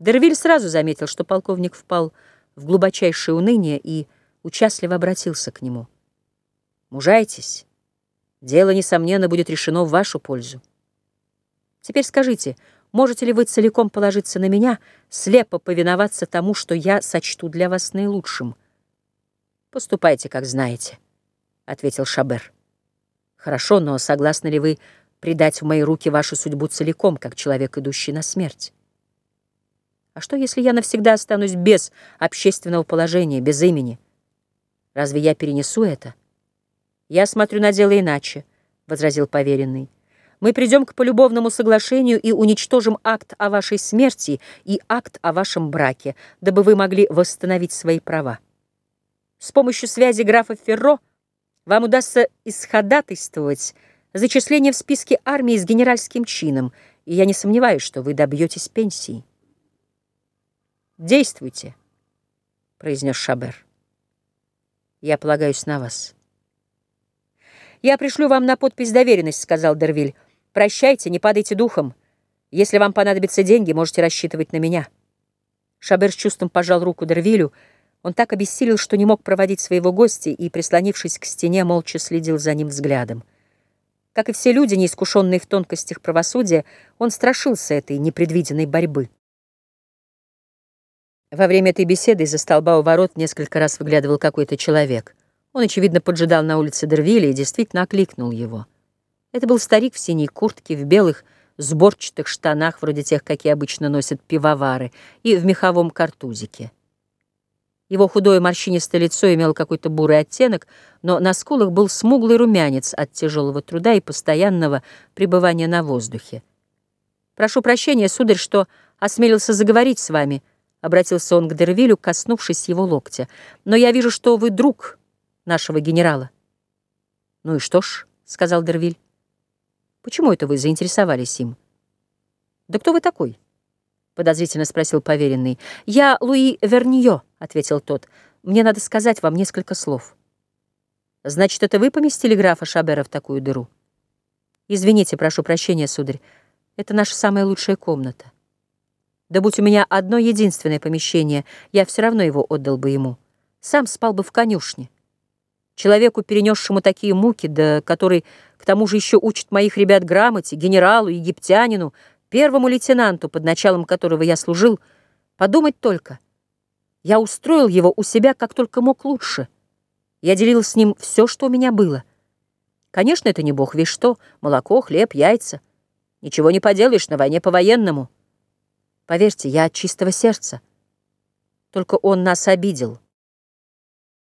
Дервиль сразу заметил, что полковник впал в глубочайшее уныние и участливо обратился к нему. «Мужайтесь. Дело, несомненно, будет решено в вашу пользу. Теперь скажите, можете ли вы целиком положиться на меня, слепо повиноваться тому, что я сочту для вас наилучшим?» «Поступайте, как знаете», — ответил Шабер. «Хорошо, но согласны ли вы предать в мои руки вашу судьбу целиком, как человек, идущий на смерть?» А что, если я навсегда останусь без общественного положения, без имени? Разве я перенесу это? Я смотрю на дело иначе, — возразил поверенный. Мы придем к полюбовному соглашению и уничтожим акт о вашей смерти и акт о вашем браке, дабы вы могли восстановить свои права. С помощью связи графа Ферро вам удастся исходатайствовать зачисление в списке армии с генеральским чином, и я не сомневаюсь, что вы добьетесь пенсии. «Действуйте», — произнес Шабер. «Я полагаюсь на вас». «Я пришлю вам на подпись доверенность», — сказал Дервиль. «Прощайте, не падайте духом. Если вам понадобятся деньги, можете рассчитывать на меня». Шабер с чувством пожал руку Дервилю. Он так обессилел, что не мог проводить своего гостя и, прислонившись к стене, молча следил за ним взглядом. Как и все люди, неискушенные в тонкостях правосудия, он страшился этой непредвиденной борьбы. Во время этой беседы из-за столба у ворот несколько раз выглядывал какой-то человек. Он, очевидно, поджидал на улице Дервиля и действительно окликнул его. Это был старик в синей куртке, в белых сборчатых штанах, вроде тех, какие обычно носят пивовары, и в меховом картузике. Его худое морщинистое лицо имело какой-то бурый оттенок, но на скулах был смуглый румянец от тяжелого труда и постоянного пребывания на воздухе. «Прошу прощения, сударь, что осмелился заговорить с вами», — обратился он к Дервилю, коснувшись его локтя. «Но я вижу, что вы друг нашего генерала». «Ну и что ж», — сказал Дервиль. «Почему это вы заинтересовались им?» «Да кто вы такой?» — подозрительно спросил поверенный. «Я Луи Верньо», — ответил тот. «Мне надо сказать вам несколько слов». «Значит, это вы поместили графа Шабера в такую дыру?» «Извините, прошу прощения, сударь. Это наша самая лучшая комната». Да будь у меня одно единственное помещение, я все равно его отдал бы ему. Сам спал бы в конюшне. Человеку, перенесшему такие муки, да который к тому же еще учит моих ребят грамоте, генералу, египтянину, первому лейтенанту, под началом которого я служил, подумать только. Я устроил его у себя как только мог лучше. Я делил с ним все, что у меня было. Конечно, это не бог весь что, молоко, хлеб, яйца. Ничего не поделаешь на войне по-военному. Поверьте, я от чистого сердца. Только он нас обидел.